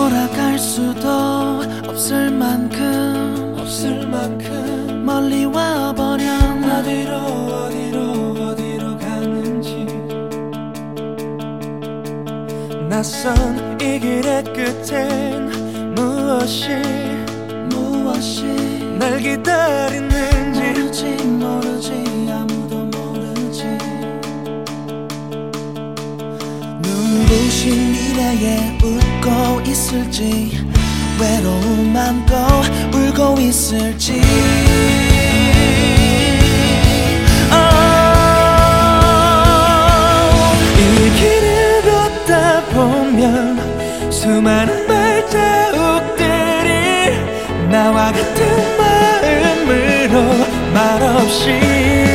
돌아갈 수도 없을 만큼 없을 만큼. 멀리 와버려. 어디로 어디로 어디로 가는지. 낯선 이 길의 끝엔 무엇이 무엇이 날 기다리는지. 모르지 모르지 눈부신 미래에 웃고 있을지 외로움만 또 울고 있을지. 이 길을 걷다 보면 수많은 발자국들이 나와 같은 마음으로 말없이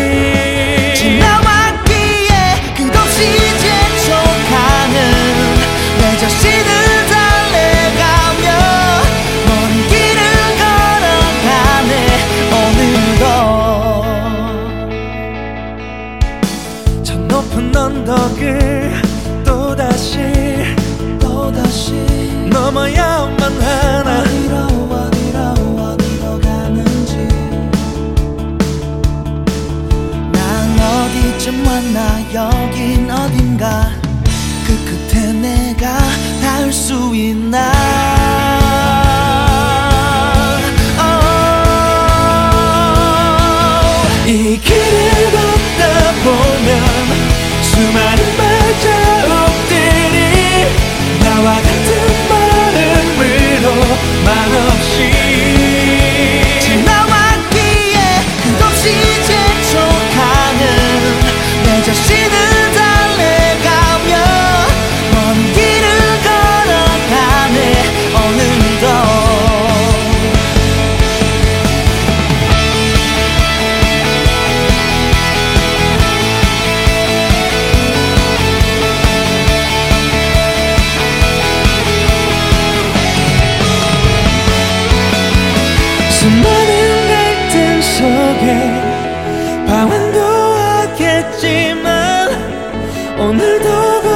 자신을 달래가며 먼 길을 걸어가네 오늘도 저 높은 언덕을 또다시 또다시 넘어야만 하나. 어디로 어디로 어디로 가는지. 난 어디쯤 왔나요 그때 내가 알 수 있나? Oh, 이길 수많은 갈등 속에 방황도 하겠지만 오늘도 그